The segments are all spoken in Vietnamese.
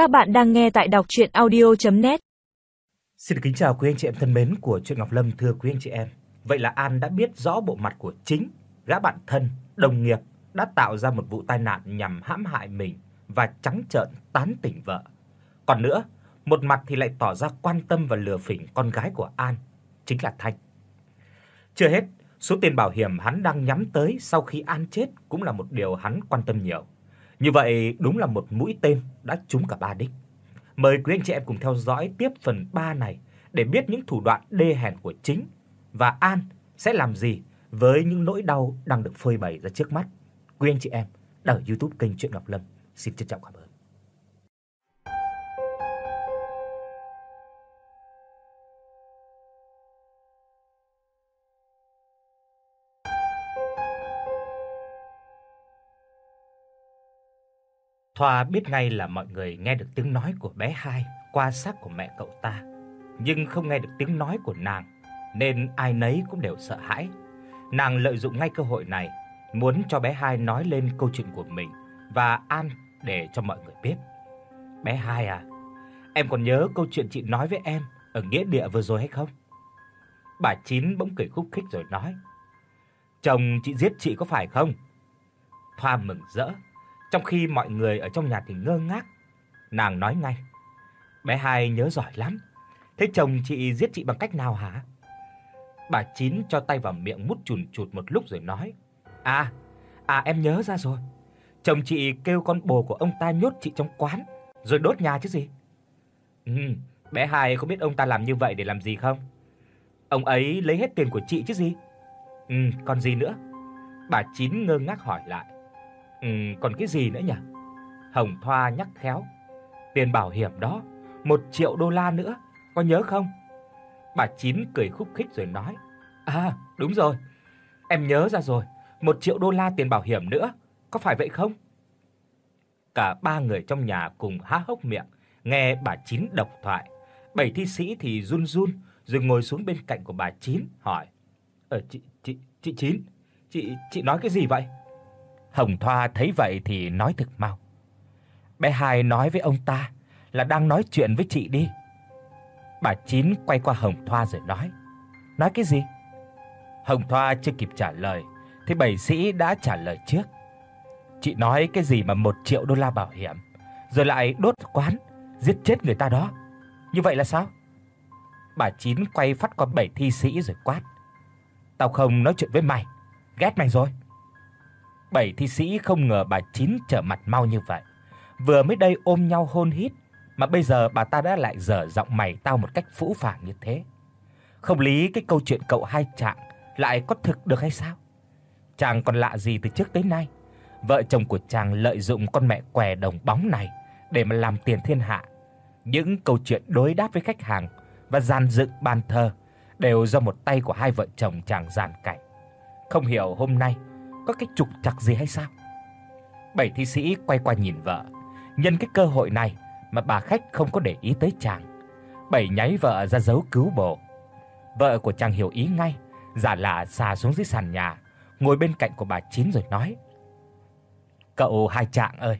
Các bạn đang nghe tại đọc audio net Xin kính chào quý anh chị em thân mến của truyện Ngọc Lâm thưa quý anh chị em. Vậy là An đã biết rõ bộ mặt của chính gã bạn thân, đồng nghiệp đã tạo ra một vụ tai nạn nhằm hãm hại mình và trắng trợn tán tỉnh vợ. Còn nữa, một mặt thì lại tỏ ra quan tâm và lừa phỉnh con gái của An, chính là Thanh. Chưa hết, số tiền bảo hiểm hắn đang nhắm tới sau khi An chết cũng là một điều hắn quan tâm nhiều. Như vậy đúng là một mũi tên đã trúng cả ba đích. Mời quý anh chị em cùng theo dõi tiếp phần 3 này để biết những thủ đoạn đê hèn của chính và An sẽ làm gì với những nỗi đau đang được phơi bày ra trước mắt. Quý anh chị em ở YouTube kênh Truyện Ngọc Lâm xin trân trọng cảm ơn. Thoa biết ngay là mọi người nghe được tiếng nói của bé Hai qua xác của mẹ cậu ta, nhưng không nghe được tiếng nói của nàng, nên ai nấy cũng đều sợ hãi. Nàng lợi dụng ngay cơ hội này, muốn cho bé Hai nói lên câu chuyện của mình và An để cho mọi người biết. "Bé Hai à, em còn nhớ câu chuyện chị nói với em ở nghĩa địa vừa rồi hay không?" Bà Chín bỗng cười khúc khích rồi nói: "Chồng chị giết chị có phải không?" Thoa mừng rỡ, trong khi mọi người ở trong nhà thì ngơ ngác. Nàng nói ngay: "Bé Hai nhớ giỏi lắm. Thế chồng chị giết chị bằng cách nào hả?" Bà Chín cho tay vào miệng mút chùn chụt một lúc rồi nói: "À, à em nhớ ra rồi. Chồng chị kêu con bồ của ông ta nhốt chị trong quán rồi đốt nhà chứ gì." "Ừ, bé Hai có biết ông ta làm như vậy để làm gì không?" "Ông ấy lấy hết tiền của chị chứ gì?" "Ừ, còn gì nữa?" Bà Chín ngơ ngác hỏi lại. "Ừ, còn cái gì nữa nhỉ?" Hồng Thoa nhắc khéo. "Tiền bảo hiểm đó, 1 triệu đô la nữa, có nhớ không?" Bà Chín cười khúc khích rồi nói: "À, đúng rồi. Em nhớ ra rồi, 1 triệu đô la tiền bảo hiểm nữa, có phải vậy không?" Cả ba người trong nhà cùng há hốc miệng nghe bà Chín độc thoại. Bảy thi sĩ thì run run rồi ngồi xuống bên cạnh của bà Chín hỏi: "Ờ chị chị chị Chín, chị chị nói cái gì vậy?" Hồng Thoa thấy vậy thì nói thực mau. Bé Hai nói với ông ta là đang nói chuyện với chị đi. Bà Chín quay qua Hồng Thoa rồi nói: "Nói cái gì?" Hồng Thoa chưa kịp trả lời thì bảy sĩ đã trả lời trước. Chị nói cái gì mà 1 triệu đô la bảo hiểm, rồi lại đốt quán, giết chết người ta đó. Như vậy là sao? Bà Chín quay phát qua bảy thi sĩ rồi quát: "Tao không nói chuyện với mày, ghét mày rồi." Bảy thi sĩ không ngờ bà Chín trở mặt mau như vậy. Vừa mới đây ôm nhau hôn hít, mà bây giờ bà ta đã lại dở giọng mày tao một cách phũ phàng như thế. Không lý cái câu chuyện cậu hai trạng lại có thực được hay sao? Chàng còn lạ gì từ trước tới nay. Vợ chồng của chàng lợi dụng con mẹ què đồng bóng này để mà làm tiền thiên hạ. Những câu chuyện đối đáp với khách hàng và dàn dựng bàn thờ đều do một tay của hai vợ chồng chàng dàn cảnh. Không hiểu hôm nay có cái trục trặc gì hay sao? Bảy thi sĩ quay qua nhìn vợ, nhân cái cơ hội này mà bà khách không có để ý tới chàng. Bảy nháy vợ ra dấu cứu bồ. Vợ của chàng hiểu ý ngay, giả lạ xà xuống dưới sàn nhà, ngồi bên cạnh của bà Chín rồi nói: "Cậu hai trạng ơi,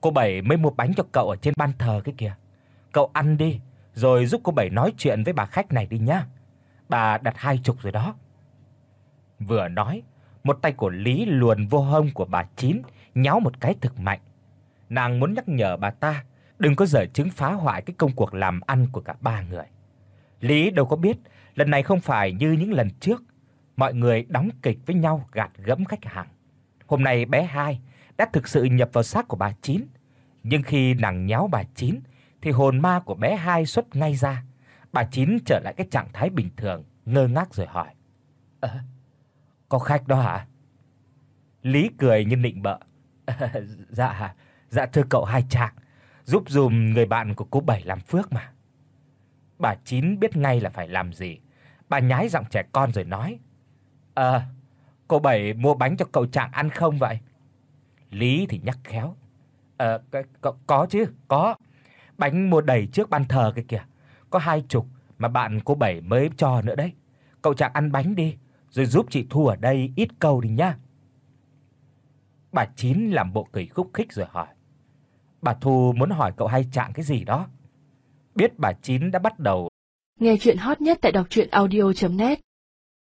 cô Bảy mới mua bánh cho cậu ở trên ban thờ cái kìa. Cậu ăn đi, rồi giúp cô Bảy nói chuyện với bà khách này đi nhá. Bà đặt hai chục rồi đó." Vừa nói, một tay của Lý luồn vô hông của bà Chín, nhéo một cái thực mạnh. Nàng muốn nhắc nhở bà ta đừng có giở chứng phá hoại cái công cuộc làm ăn của cả ba người. Lý đâu có biết, lần này không phải như những lần trước, mọi người đóng kịch với nhau gạt gẫm khách hàng. Hôm nay bé Hai đã thực sự nhập vào xác của bà Chín, nhưng khi nàng nhéo bà Chín thì hồn ma của bé Hai xuất ngay ra. Bà Chín trở lại cái trạng thái bình thường, ngơ ngác rồi hỏi: "Ơ, có khách đó hả?" Lý cười như nịnh bợ. "Dạ, dạ thưa cậu hai trạng, giúp dùm người bạn của cô Bảy làm phước mà." Bà Chín biết ngay là phải làm gì. Bà nhái giọng trẻ con rồi nói: "Ờ, cô Bảy mua bánh cho cậu Trạng ăn không vậy?" Lý thì nhắc khéo: "Ờ có, có chứ, có. Bánh mua đầy trước ban thờ kia kìa, có hai chục mà bạn cô Bảy mới cho nữa đấy. Cậu Trạng ăn bánh đi, rồi giúp chị Thu ở đây ít câu đi nhá." Bà Chín làm bộ cười khúc khích rồi hỏi: bà Thu muốn hỏi cậu hay trạng cái gì đó. Biết bà Chín đã bắt đầu. Nghe chuyện hot nhất tại đọc audio net